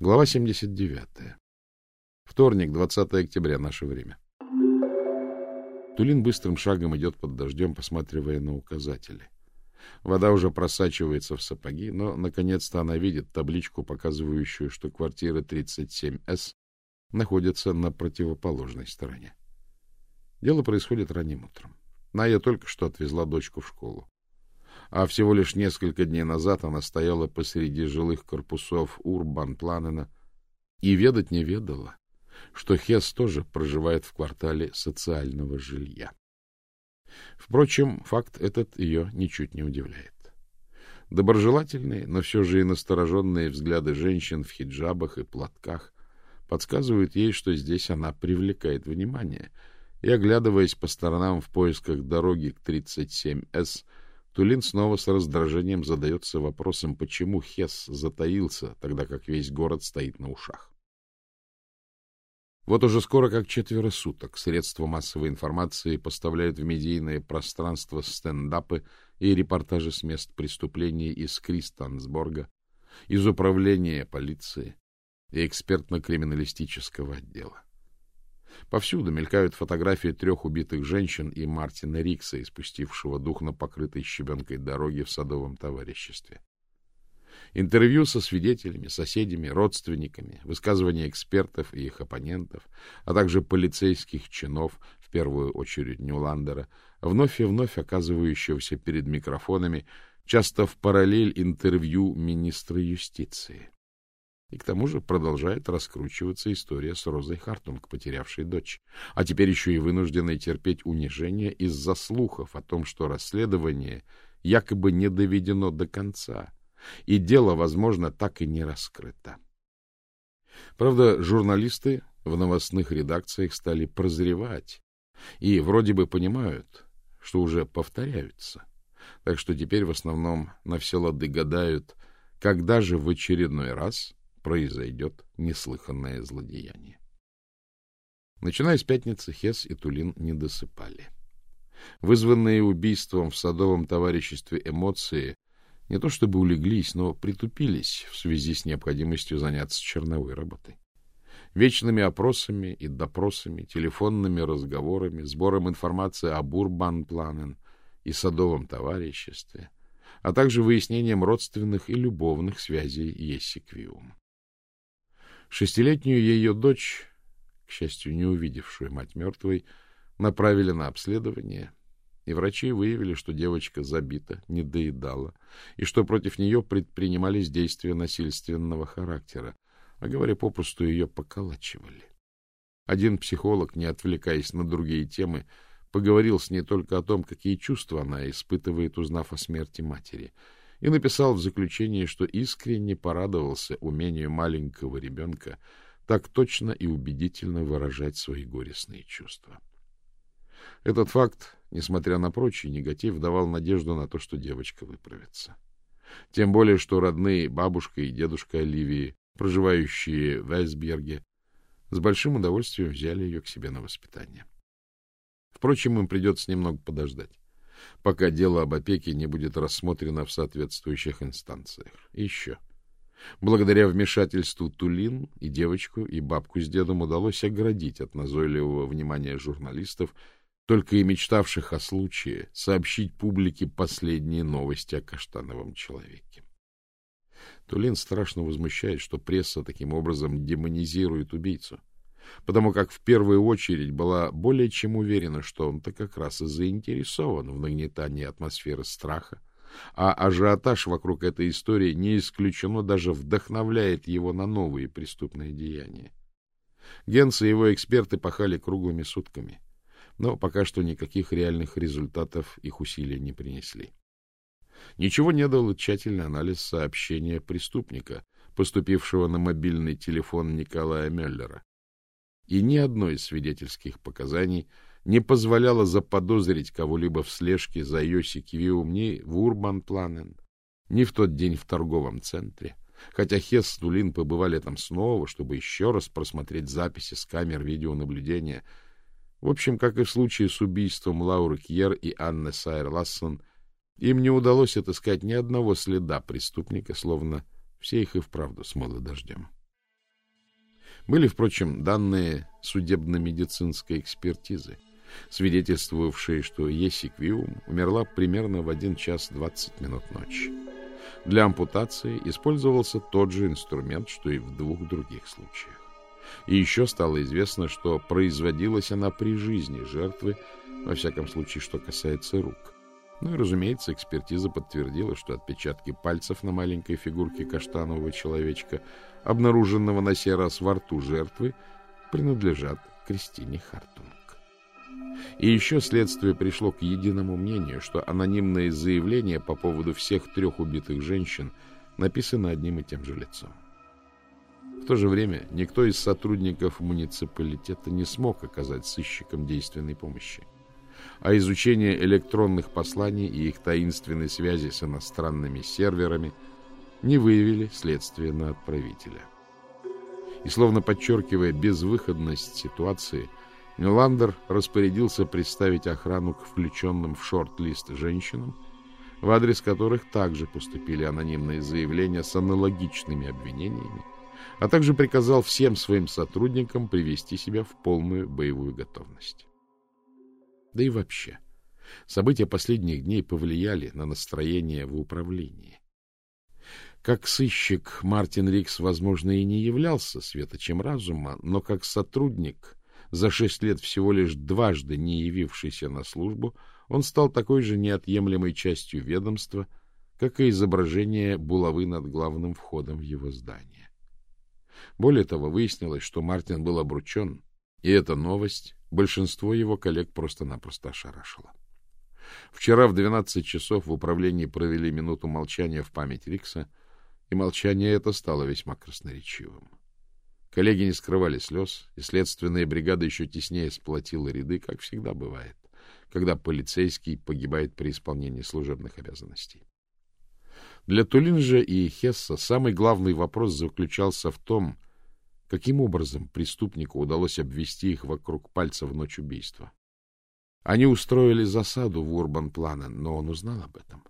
Глава 79. Вторник, 20 октября, наше время. Тулин быстрым шагом идет под дождем, посматривая на указатели. Вода уже просачивается в сапоги, но, наконец-то, она видит табличку, показывающую, что квартира 37С находится на противоположной стороне. Дело происходит ранним утром. Ная только что отвезла дочку в школу а всего лишь несколько дней назад она стояла посреди жилых корпусов Урбан-Планена и ведать не ведала, что Хесс тоже проживает в квартале социального жилья. Впрочем, факт этот ее ничуть не удивляет. Доброжелательные, но все же и настороженные взгляды женщин в хиджабах и платках подсказывают ей, что здесь она привлекает внимание, и, оглядываясь по сторонам в поисках дороги к 37С, Тулин снова с раздражением задается вопросом, почему Хес затаился, тогда как весь город стоит на ушах. Вот уже скоро как четверо суток средства массовой информации поставляют в медийное пространство стендапы и репортажи с мест преступлений из Кристансборга, из управления полиции и экспертно-криминалистического отдела. Повсюду мелькают фотографии трех убитых женщин и Мартина Рикса, испустившего дух на покрытой щебенкой дороге в садовом товариществе. Интервью со свидетелями, соседями, родственниками, высказывания экспертов и их оппонентов, а также полицейских чинов, в первую очередь Нюландера, вновь и вновь оказывающегося перед микрофонами, часто в параллель интервью министра юстиции. И к тому же продолжает раскручиваться история с Розой Хартунг, потерявшей дочь, а теперь еще и вынужденной терпеть унижение из-за слухов о том, что расследование якобы не доведено до конца, и дело, возможно, так и не раскрыто. Правда, журналисты в новостных редакциях стали прозревать и вроде бы понимают, что уже повторяются. Так что теперь в основном на все лады гадают, когда же в очередной раз произойдет неслыханное злодеяние. Начиная с пятницы, Хес и Тулин не досыпали. Вызванные убийством в садовом товариществе эмоции не то чтобы улеглись, но притупились в связи с необходимостью заняться черновой работой. Вечными опросами и допросами, телефонными разговорами, сбором информации об Урбан-Планен и садовом товариществе, а также выяснением родственных и любовных связей Есси Квиум. Шестилетнюю ее дочь, к счастью, не увидевшую мать мертвой, направили на обследование, и врачи выявили, что девочка забита, не доедала, и что против нее предпринимались действия насильственного характера, а говоря попросту, ее поколачивали. Один психолог, не отвлекаясь на другие темы, поговорил с ней только о том, какие чувства она испытывает, узнав о смерти матери — и написал в заключении, что искренне порадовался умению маленького ребенка так точно и убедительно выражать свои горестные чувства. Этот факт, несмотря на прочий негатив, давал надежду на то, что девочка выправится. Тем более, что родные бабушка и дедушка Оливии, проживающие в Эсберге, с большим удовольствием взяли ее к себе на воспитание. Впрочем, им придется немного подождать пока дело об опеке не будет рассмотрено в соответствующих инстанциях. Еще. Благодаря вмешательству Тулин и девочку, и бабку с дедом удалось оградить от назойливого внимания журналистов, только и мечтавших о случае сообщить публике последние новости о каштановом человеке. Тулин страшно возмущает, что пресса таким образом демонизирует убийцу потому как в первую очередь была более чем уверена, что он-то как раз и заинтересован в нагнетании атмосферы страха, а ажиотаж вокруг этой истории не исключено даже вдохновляет его на новые преступные деяния. Генс и его эксперты пахали круглыми сутками, но пока что никаких реальных результатов их усилия не принесли. Ничего не дал тщательный анализ сообщения преступника, поступившего на мобильный телефон Николая Мюллера и ни одно из свидетельских показаний не позволяло заподозрить кого-либо в слежке за Йоси Кивиум ни в Урбан-Планен, ни в тот день в торговом центре, хотя Хесс с Тулин побывали там снова, чтобы еще раз просмотреть записи с камер видеонаблюдения. В общем, как и в случае с убийством Лауры Кьер и Анны Сайер-Лассон, им не удалось отыскать ни одного следа преступника, словно все их и вправду смыло дождем. Были, впрочем, данные судебно-медицинской экспертизы, свидетельствовавшие, что Еси Квиум умерла примерно в 1 час 20 минут ночи. Для ампутации использовался тот же инструмент, что и в двух других случаях. И еще стало известно, что производилась она при жизни жертвы, во всяком случае, что касается рук. Ну и, разумеется, экспертиза подтвердила, что отпечатки пальцев на маленькой фигурке каштанового человечка, обнаруженного на сей раз во рту жертвы, принадлежат Кристине Хартунг. И еще следствие пришло к единому мнению, что анонимное заявление по поводу всех трех убитых женщин написано одним и тем же лицом. В то же время никто из сотрудников муниципалитета не смог оказать сыщикам действенной помощи. А изучение электронных посланий и их таинственной связи с иностранными серверами не выявили следствие на отправителя. И словно подчеркивая безвыходность ситуации, Миландер распорядился представить охрану к включенным в шорт-лист женщинам, в адрес которых также поступили анонимные заявления с аналогичными обвинениями, а также приказал всем своим сотрудникам привести себя в полную боевую готовность. Да и вообще, события последних дней повлияли на настроение в управлении. Как сыщик Мартин Рикс, возможно, и не являлся светочем разума, но как сотрудник, за шесть лет всего лишь дважды не явившийся на службу, он стал такой же неотъемлемой частью ведомства, как и изображение булавы над главным входом в его здание. Более того, выяснилось, что Мартин был обручен, и эта новость большинство его коллег просто-напросто ошарашила. Вчера в 12 часов в управлении провели минуту молчания в память Рикса, и молчание это стало весьма красноречивым. Коллеги не скрывали слез, и следственная бригада еще теснее сплотила ряды, как всегда бывает, когда полицейский погибает при исполнении служебных обязанностей. Для Тулинжа и Хесса самый главный вопрос заключался в том, каким образом преступнику удалось обвести их вокруг пальца в ночь убийства. Они устроили засаду в Урбан-Планен, но он узнал об этом.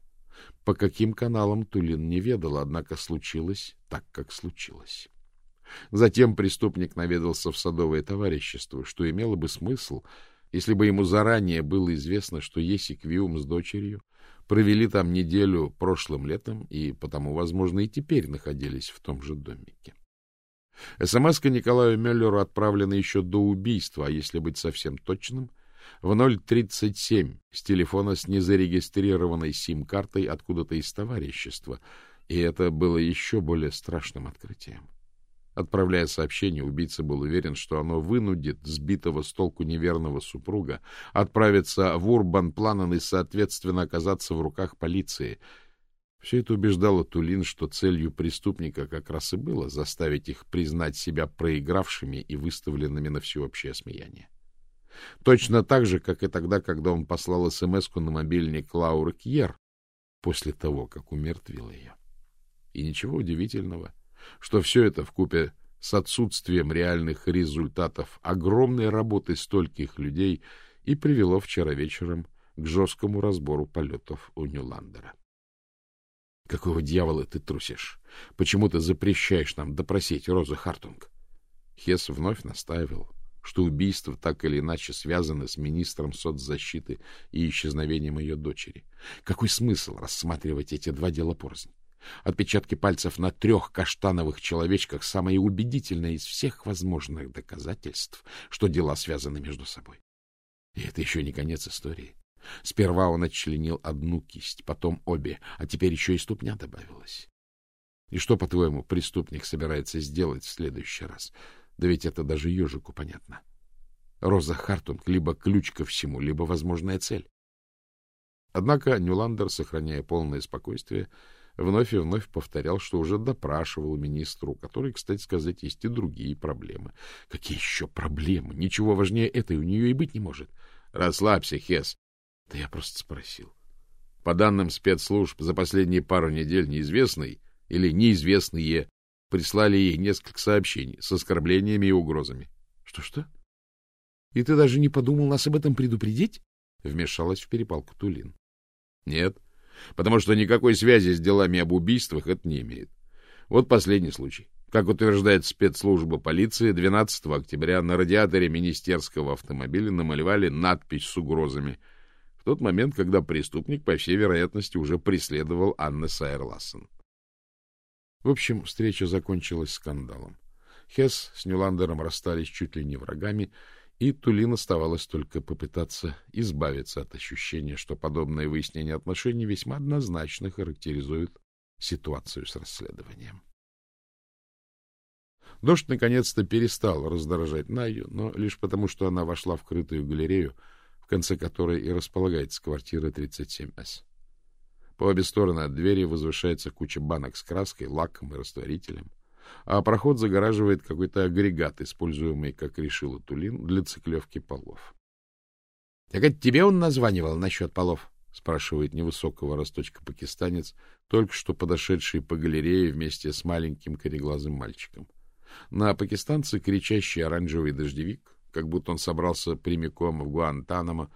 По каким каналам Тулин не ведал, однако случилось так, как случилось. Затем преступник наведался в садовое товарищество, что имело бы смысл, если бы ему заранее было известно, что Есик Виум с дочерью провели там неделю прошлым летом и потому, возможно, и теперь находились в том же домике. СМС-ка Николаю Мюллеру отправлена еще до убийства, а если быть совсем точным, в 0.37 с телефона с незарегистрированной сим-картой откуда-то из товарищества, и это было еще более страшным открытием. Отправляя сообщение, убийца был уверен, что оно вынудит сбитого с толку неверного супруга отправиться в Урбан-Планен и, соответственно, оказаться в руках полиции. Все это убеждало Тулин, что целью преступника как раз и было заставить их признать себя проигравшими и выставленными на всеобщее смеяние. Точно так же, как и тогда, когда он послал смс на мобильник Лауры Кьер после того, как умертвил ее. И ничего удивительного — что все это в купе с отсутствием реальных результатов огромной работы стольких людей и привело вчера вечером к жесткому разбору полетов у Нюландера. — Какого дьявола ты трусишь? Почему ты запрещаешь нам допросить Розу Хартунг? Хес вновь настаивал, что убийства так или иначе связаны с министром соцзащиты и исчезновением ее дочери. Какой смысл рассматривать эти два дела порознь? Отпечатки пальцев на трех каштановых человечках — самое убедительное из всех возможных доказательств, что дела связаны между собой. И это еще не конец истории. Сперва он отчленил одну кисть, потом обе, а теперь еще и ступня добавилась. И что, по-твоему, преступник собирается сделать в следующий раз? Да ведь это даже ежику понятно. Роза Хартунг — либо ключ ко всему, либо возможная цель. Однако Нюландер, сохраняя полное спокойствие, вновь и вновь повторял, что уже допрашивал министру, который, кстати сказать, есть и другие проблемы. Какие еще проблемы? Ничего важнее этой у нее и быть не может. Расслабься, Хес. Да я просто спросил. По данным спецслужб, за последние пару недель неизвестный или неизвестные прислали ей несколько сообщений с оскорблениями и угрозами. Что-что? И ты даже не подумал нас об этом предупредить? Вмешалась в перепалку Тулин. Нет, потому что никакой связи с делами об убийствах это не имеет. Вот последний случай. Как утверждает спецслужба полиции, 12 октября на радиаторе министерского автомобиля намалевали надпись с угрозами. В тот момент, когда преступник, по всей вероятности, уже преследовал Анны Сайерлассен. В общем, встреча закончилась скандалом. Хесс с Нюландером расстались чуть ли не врагами, и Тулин оставалось только попытаться избавиться от ощущения, что подобное выяснение отношений весьма однозначно характеризует ситуацию с расследованием. Дождь наконец-то перестал раздражать Найю, но лишь потому, что она вошла в крытую галерею, в конце которой и располагается квартира 37С. По обе стороны от двери возвышается куча банок с краской, лаком и растворителем, а проход загораживает какой-то агрегат, используемый, как решила Тулин, для циклевки полов. — Так это тебе он названивал насчет полов? — спрашивает невысокого росточка пакистанец, только что подошедший по галерее вместе с маленьким кореглазым мальчиком. На пакистанце кричащий оранжевый дождевик, как будто он собрался прямиком в Гуантанамо,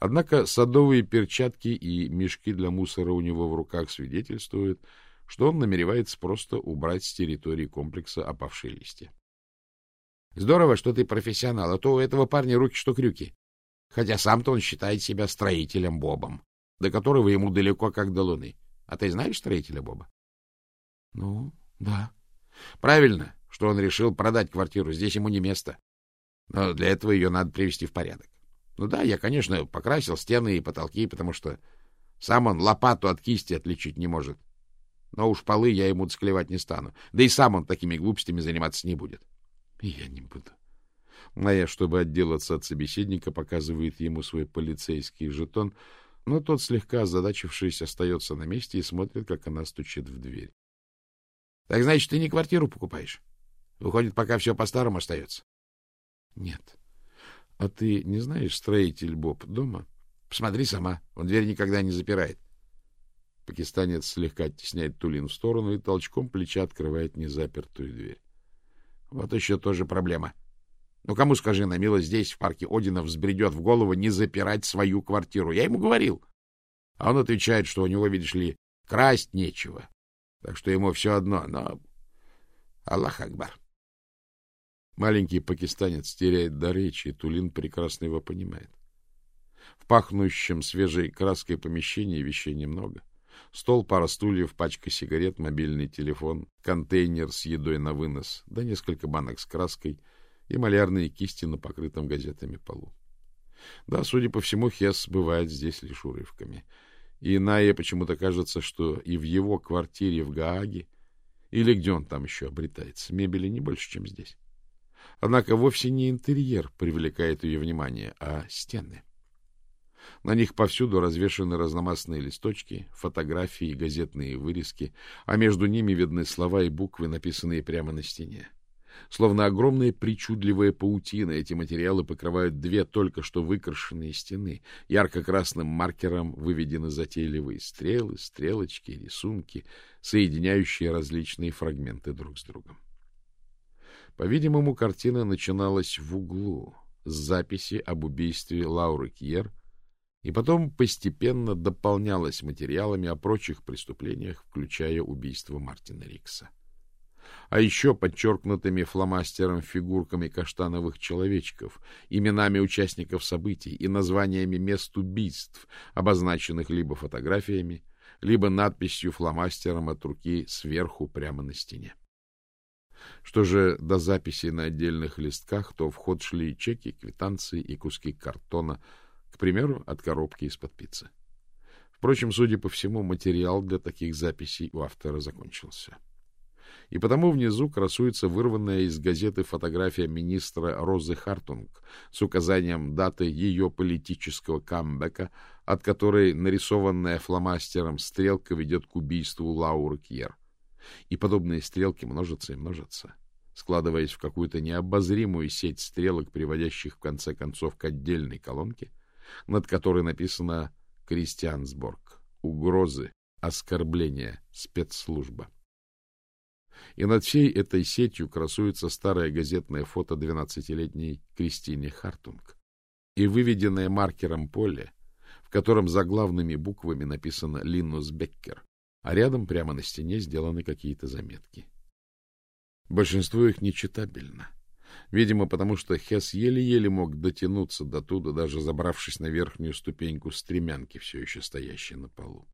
однако садовые перчатки и мешки для мусора у него в руках свидетельствуют, что он намеревается просто убрать с территории комплекса опавшие листья. — Здорово, что ты профессионал, а то у этого парня руки что крюки. Хотя сам-то он считает себя строителем Бобом, до которого ему далеко как до луны. А ты знаешь строителя Боба? — Ну, да. — Правильно что он решил продать квартиру. Здесь ему не место. Но для этого ее надо привести в порядок. Ну да, я, конечно, покрасил стены и потолки, потому что сам он лопату от кисти отличить не может. Но уж полы я ему цклевать не стану. Да и сам он такими глупостями заниматься не будет. И я не буду. Моя, чтобы отделаться от собеседника, показывает ему свой полицейский жетон, но тот, слегка озадачившись, остается на месте и смотрит, как она стучит в дверь. — Так значит, ты не квартиру покупаешь? Выходит, пока все по-старому остается. — Нет. А ты не знаешь, строитель Боб дома? — Посмотри сама. Он дверь никогда не запирает. Пакистанец слегка оттесняет Тулин в сторону и толчком плеча открывает незапертую дверь. Вот еще тоже проблема. Ну, кому, скажи на милость, здесь, в парке Одина, взбредет в голову не запирать свою квартиру? Я ему говорил. А он отвечает, что у него, видишь ли, красть нечего. Так что ему все одно, но... Аллах Акбар. Маленький пакистанец теряет до речи, Тулин прекрасно его понимает. В пахнущем свежей краской помещении вещей немного. Стол, пара стульев, пачка сигарет, мобильный телефон, контейнер с едой на вынос, да несколько банок с краской и малярные кисти на покрытом газетами полу. Да, судя по всему, Хесс бывает здесь лишь урывками. И Найе почему-то кажется, что и в его квартире в Гааге, или где он там еще обретается, мебели не больше, чем здесь. Однако вовсе не интерьер привлекает ее внимание, а стены. На них повсюду развешаны разномастные листочки, фотографии и газетные вырезки, а между ними видны слова и буквы, написанные прямо на стене. Словно огромная причудливая паутина, эти материалы покрывают две только что выкрашенные стены. Ярко-красным маркером выведены затейливые стрелы, стрелочки, рисунки, соединяющие различные фрагменты друг с другом. По-видимому, картина начиналась в углу с записи об убийстве Лауры Кьер и потом постепенно дополнялась материалами о прочих преступлениях, включая убийство Мартина Рикса. А еще подчеркнутыми фломастером фигурками каштановых человечков, именами участников событий и названиями мест убийств, обозначенных либо фотографиями, либо надписью фломастером от руки сверху прямо на стене. Что же до записей на отдельных листках, то в ход шли чеки, квитанции и куски картона, к примеру, от коробки из-под пиццы. Впрочем, судя по всему, материал для таких записей у автора закончился. И потому внизу красуется вырванная из газеты фотография министра Розы Хартунг с указанием даты ее политического камбэка, от которой нарисованная фломастером стрелка ведет к убийству Лауры Кьер. И подобные стрелки множатся и множатся, складываясь в какую-то необозримую сеть стрелок, приводящих в конце концов к отдельной колонке, над которой написано «Кристиансборг. Угрозы, оскорбления, спецслужба». И над всей этой сетью красуется старое газетное фото двенадцатилетней Кристине Хартунг и выведенное маркером поле, в котором заглавными буквами написано «Линус Беккер», а рядом прямо на стене сделаны какие-то заметки. Большинство их нечитабельно. Видимо, потому что Хес еле-еле мог дотянуться до туда, даже забравшись на верхнюю ступеньку стремянки, все еще стоящей на полу.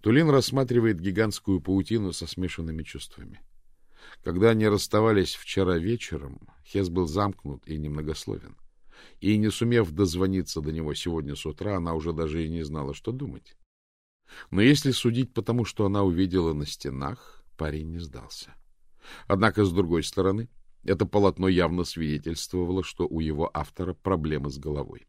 Тулин рассматривает гигантскую паутину со смешанными чувствами. Когда они расставались вчера вечером, Хес был замкнут и немногословен. И, не сумев дозвониться до него сегодня с утра, она уже даже и не знала, что думать. Но если судить по тому, что она увидела на стенах, парень не сдался. Однако, с другой стороны, это полотно явно свидетельствовало, что у его автора проблемы с головой.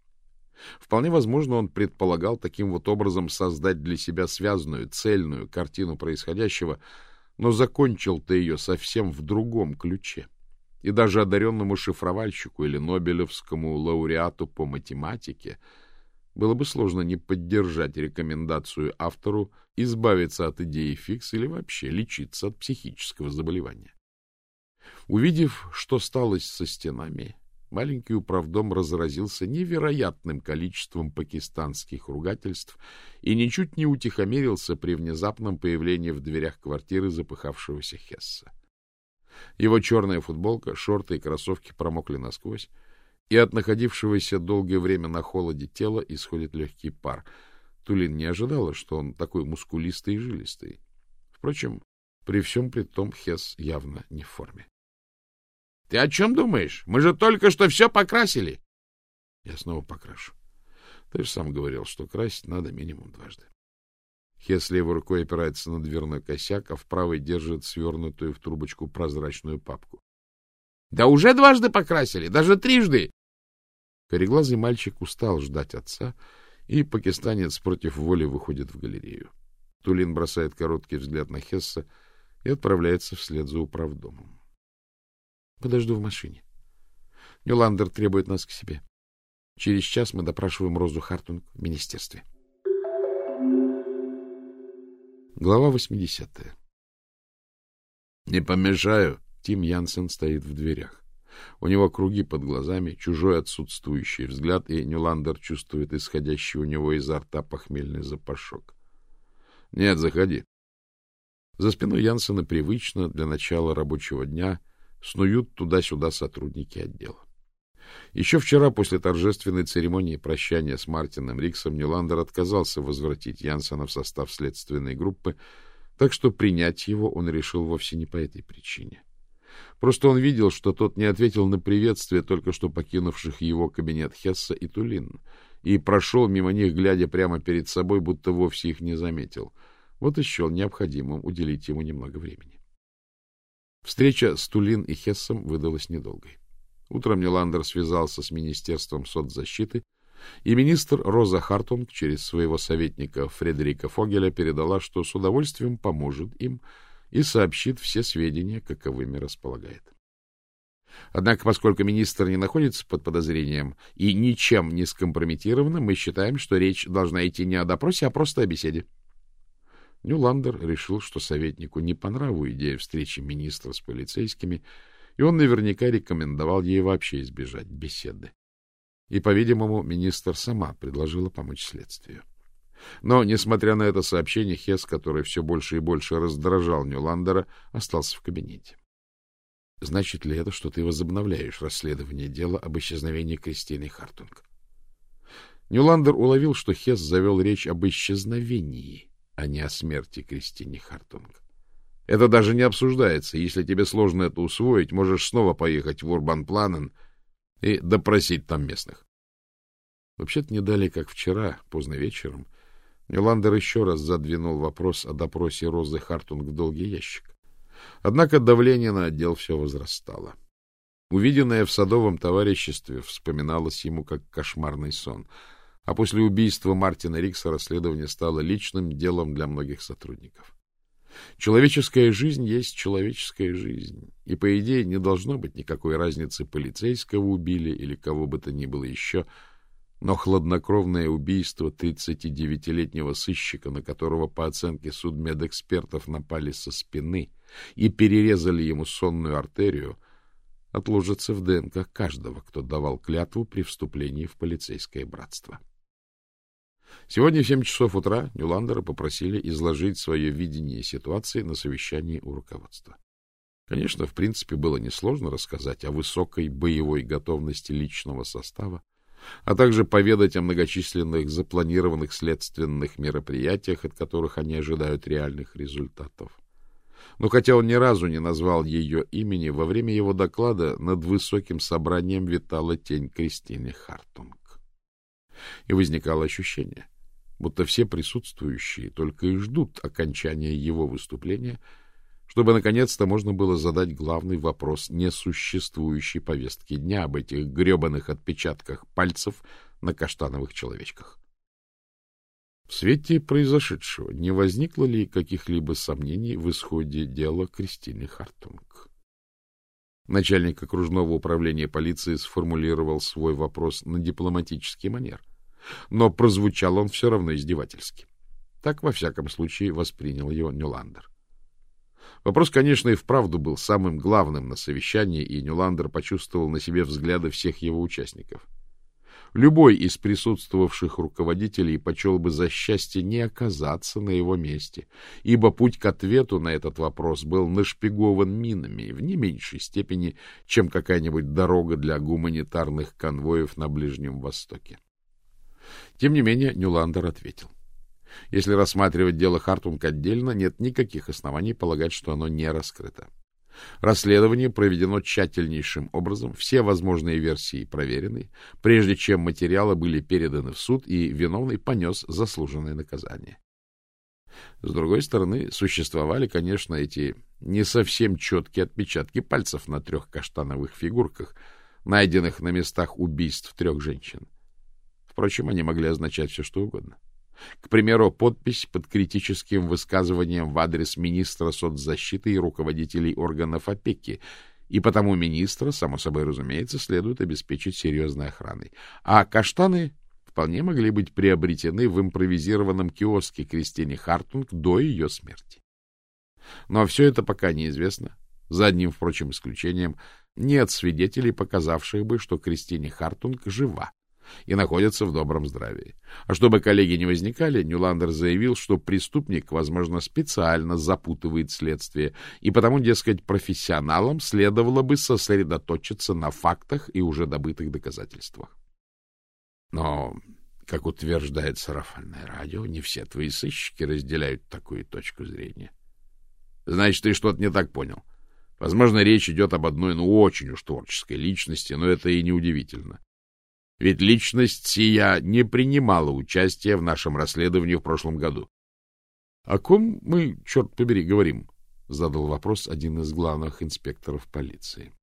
Вполне возможно, он предполагал таким вот образом создать для себя связанную, цельную картину происходящего, но закончил-то ее совсем в другом ключе. И даже одаренному шифровальщику или Нобелевскому лауреату по математике было бы сложно не поддержать рекомендацию автору избавиться от идеи фикс или вообще лечиться от психического заболевания. Увидев, что стало со стенами, маленький управдом разразился невероятным количеством пакистанских ругательств и ничуть не утихомирился при внезапном появлении в дверях квартиры запыхавшегося Хесса. Его черная футболка, шорты и кроссовки промокли насквозь, и от находившегося долгое время на холоде тела исходит легкий пар. Тулин не ожидала, что он такой мускулистый и жилистый. Впрочем, при всем при том Хесс явно не в форме. — Ты о чем думаешь? Мы же только что все покрасили. — Я снова покрашу. Ты же сам говорил, что красить надо минимум дважды. Хес левой рукой опирается на дверной косяк, а в правой держит свернутую в трубочку прозрачную папку. — Да уже дважды покрасили, даже трижды! Кореглазый мальчик устал ждать отца, и пакистанец против воли выходит в галерею. Тулин бросает короткий взгляд на Хесса и отправляется вслед за управдомом. Подожду в машине. Нюландер требует нас к себе. Через час мы допрашиваем Розу Хартунг в министерстве. Глава 80. Не помешаю. Тим Янсен стоит в дверях. У него круги под глазами, чужой отсутствующий взгляд, и Нюландер чувствует исходящий у него изо рта похмельный запашок. — Нет, заходи. За спиной Янсена привычно для начала рабочего дня — снуют туда-сюда сотрудники отдела. Еще вчера, после торжественной церемонии прощания с Мартином Риксом, Ниландер отказался возвратить Янсена в состав следственной группы, так что принять его он решил вовсе не по этой причине. Просто он видел, что тот не ответил на приветствие только что покинувших его кабинет Хесса и Тулин, и прошел мимо них, глядя прямо перед собой, будто вовсе их не заметил. Вот счел необходимым уделить ему немного времени. Встреча с Тулин и Хессом выдалась недолгой. Утром Ниландер связался с Министерством соцзащиты, и министр Роза Хартунг через своего советника Фредерика Фогеля передала, что с удовольствием поможет им и сообщит все сведения, каковыми располагает. Однако, поскольку министр не находится под подозрением и ничем не скомпрометирован, мы считаем, что речь должна идти не о допросе, а просто о беседе. Нюландер решил, что советнику не по нраву идея встречи министра с полицейскими, и он наверняка рекомендовал ей вообще избежать беседы. И, по-видимому, министр сама предложила помочь следствию. Но, несмотря на это сообщение, Хесс, который все больше и больше раздражал Нюландера, остался в кабинете. — Значит ли это, что ты возобновляешь расследование дела об исчезновении Кристины Хартунг? Нюландер уловил, что Хесс завел речь об исчезновении, а не о смерти Кристины Хартунг. Это даже не обсуждается. Если тебе сложно это усвоить, можешь снова поехать в Урбан-Планен и допросить там местных. Вообще-то не далее, как вчера, поздно вечером, Нюландер еще раз задвинул вопрос о допросе Розы Хартунг в долгий ящик. Однако давление на отдел все возрастало. Увиденное в садовом товариществе вспоминалось ему как кошмарный сон — а после убийства Мартина Рикса расследование стало личным делом для многих сотрудников. Человеческая жизнь есть человеческая жизнь, и, по идее, не должно быть никакой разницы, полицейского убили или кого бы то ни было еще, но хладнокровное убийство 39-летнего сыщика, на которого, по оценке судмедэкспертов, напали со спины и перерезали ему сонную артерию, отложится в ДНК каждого, кто давал клятву при вступлении в полицейское братство. Сегодня в 7 часов утра Нюландера попросили изложить свое видение ситуации на совещании у руководства. Конечно, в принципе, было несложно рассказать о высокой боевой готовности личного состава, а также поведать о многочисленных запланированных следственных мероприятиях, от которых они ожидают реальных результатов. Но хотя он ни разу не назвал ее имени, во время его доклада над высоким собранием витала тень Кристины Хартунг. И возникало ощущение, будто все присутствующие только и ждут окончания его выступления — чтобы наконец-то можно было задать главный вопрос несуществующей повестки дня об этих гребаных отпечатках пальцев на каштановых человечках. В свете произошедшего не возникло ли каких-либо сомнений в исходе дела Кристины Хартунг? Начальник окружного управления полиции сформулировал свой вопрос на дипломатический манер, но прозвучал он все равно издевательски. Так, во всяком случае, воспринял его Нюландер. Вопрос, конечно, и вправду был самым главным на совещании, и Нюландер почувствовал на себе взгляды всех его участников. Любой из присутствовавших руководителей почел бы за счастье не оказаться на его месте, ибо путь к ответу на этот вопрос был нашпигован минами в не меньшей степени, чем какая-нибудь дорога для гуманитарных конвоев на Ближнем Востоке. Тем не менее, Нюландер ответил. Если рассматривать дело Хартунг отдельно, нет никаких оснований полагать, что оно не раскрыто. Расследование проведено тщательнейшим образом, все возможные версии проверены, прежде чем материалы были переданы в суд, и виновный понес заслуженное наказание. С другой стороны, существовали, конечно, эти не совсем четкие отпечатки пальцев на трех каштановых фигурках, найденных на местах убийств трех женщин. Впрочем, они могли означать все, что угодно. К примеру, подпись под критическим высказыванием в адрес министра соцзащиты и руководителей органов опеки, и потому министра, само собой разумеется, следует обеспечить серьезной охраной. А каштаны вполне могли быть приобретены в импровизированном киоске Кристине Хартунг до ее смерти. Но все это пока неизвестно. За одним, впрочем, исключением, нет свидетелей, показавших бы, что Кристине Хартунг жива и находятся в добром здравии. А чтобы коллеги не возникали, Нюландер заявил, что преступник, возможно, специально запутывает следствие, и потому, дескать, профессионалам следовало бы сосредоточиться на фактах и уже добытых доказательствах. Но, как утверждает сарафанное радио, не все твои сыщики разделяют такую точку зрения. Значит, ты что-то не так понял. Возможно, речь идет об одной, ну, очень уж творческой личности, но это и не удивительно. Ведь личность сия не принимала участия в нашем расследовании в прошлом году. — О ком мы, черт побери, говорим? — задал вопрос один из главных инспекторов полиции.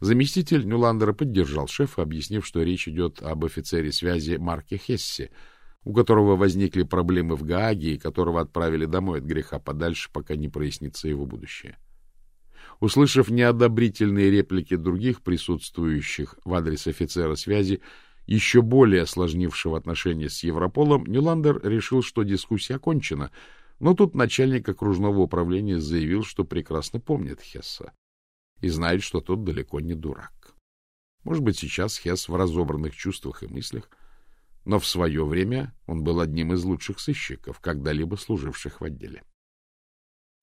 Заместитель Нюландера поддержал шефа, объяснив, что речь идет об офицере связи Марке Хессе, у которого возникли проблемы в Гааге и которого отправили домой от греха подальше, пока не прояснится его будущее. — Услышав неодобрительные реплики других присутствующих в адрес офицера связи, еще более осложнившего отношения с Европолом, Нюландер решил, что дискуссия окончена, но тут начальник окружного управления заявил, что прекрасно помнит Хесса и знает, что тот далеко не дурак. Может быть, сейчас Хесс в разобранных чувствах и мыслях, но в свое время он был одним из лучших сыщиков, когда-либо служивших в отделе.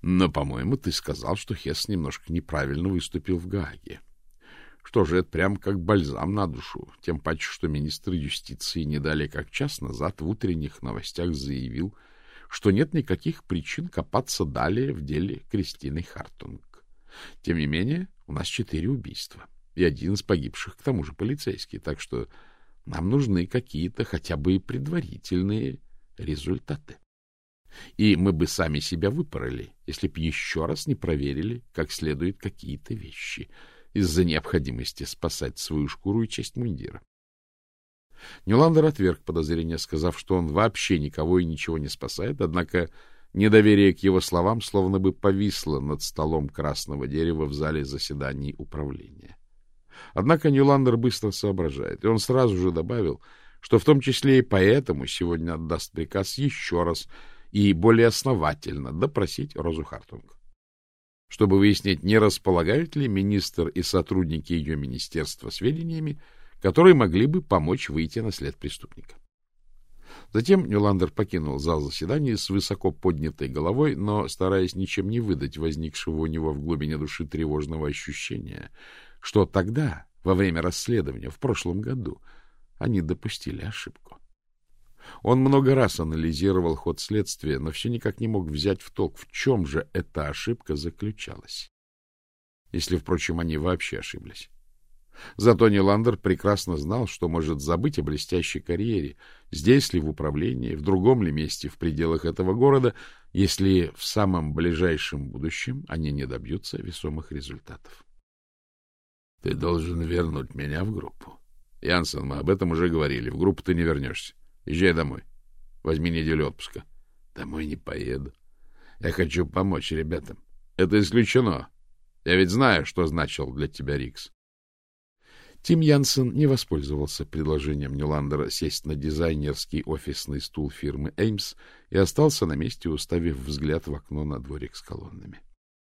Но, по-моему, ты сказал, что Хесс немножко неправильно выступил в Гааге. Что же, это прям как бальзам на душу, тем паче, что министр юстиции не далее как час назад в утренних новостях заявил, что нет никаких причин копаться далее в деле Кристины Хартунг. Тем не менее, у нас четыре убийства, и один из погибших, к тому же, полицейский, так что нам нужны какие-то хотя бы и предварительные результаты. И мы бы сами себя выпороли, если б еще раз не проверили как следует какие-то вещи из-за необходимости спасать свою шкуру и честь мундира. Нюландер отверг подозрение, сказав, что он вообще никого и ничего не спасает, однако недоверие к его словам словно бы повисло над столом красного дерева в зале заседаний управления. Однако Нюландер быстро соображает, и он сразу же добавил, что в том числе и поэтому сегодня отдаст приказ еще раз и более основательно допросить Розу Хартунг, чтобы выяснить, не располагают ли министр и сотрудники ее министерства сведениями, которые могли бы помочь выйти на след преступника. Затем Нюландер покинул зал заседаний с высоко поднятой головой, но стараясь ничем не выдать возникшего у него в глубине души тревожного ощущения, что тогда, во время расследования, в прошлом году, они допустили ошибку. Он много раз анализировал ход следствия, но все никак не мог взять в толк, в чем же эта ошибка заключалась. Если, впрочем, они вообще ошиблись. Зато Ниландер прекрасно знал, что может забыть о блестящей карьере, здесь ли в управлении, в другом ли месте в пределах этого города, если в самом ближайшем будущем они не добьются весомых результатов. — Ты должен вернуть меня в группу. Янсен, мы об этом уже говорили. В группу ты не вернешься. Езжай домой. Возьми неделю отпуска. Домой не поеду. Я хочу помочь ребятам. Это исключено. Я ведь знаю, что значил для тебя Рикс. Тим Янсен не воспользовался предложением Ниландера сесть на дизайнерский офисный стул фирмы «Эймс» и остался на месте, уставив взгляд в окно на дворик с колоннами.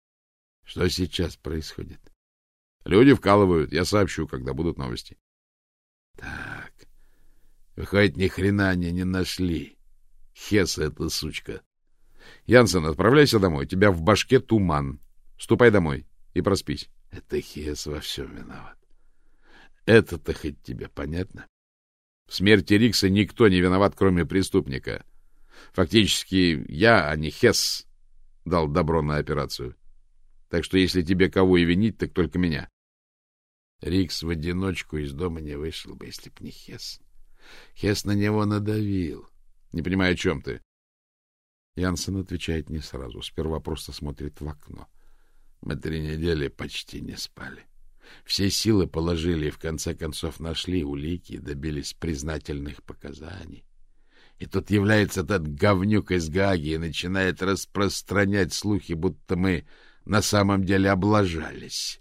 — Что сейчас происходит? — Люди вкалывают. Я сообщу, когда будут новости. — Так. Выходит, ни хрена они не нашли. Хеса эта сучка. — Янсен, отправляйся домой. У тебя в башке туман. Ступай домой и проспись. — Это Хес во всем виноват. Это-то хоть тебе понятно? В смерти Рикса никто не виноват, кроме преступника. Фактически я, а не Хесс, дал добро на операцию. Так что если тебе кого и винить, так только меня. Рикс в одиночку из дома не вышел бы, если б не Хесс. Хесс на него надавил. Не понимаю, о чем ты. Янсен отвечает не сразу. Сперва просто смотрит в окно. Мы три недели почти не спали. — все силы положили и в конце концов нашли улики и добились признательных показаний. И тут является этот говнюк из Гаги и начинает распространять слухи, будто мы на самом деле облажались.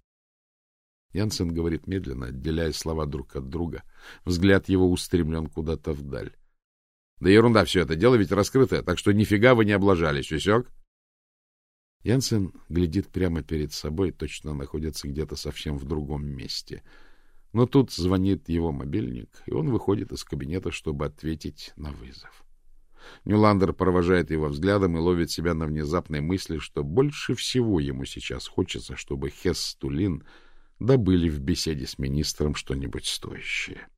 Янсен говорит медленно, отделяя слова друг от друга. Взгляд его устремлен куда-то вдаль. — Да ерунда все это, дело ведь раскрытое, так что нифига вы не облажались, усек? Янсен глядит прямо перед собой, точно находится где-то совсем в другом месте. Но тут звонит его мобильник, и он выходит из кабинета, чтобы ответить на вызов. Нюландер провожает его взглядом и ловит себя на внезапной мысли, что больше всего ему сейчас хочется, чтобы Хесс Тулин добыли в беседе с министром что-нибудь стоящее.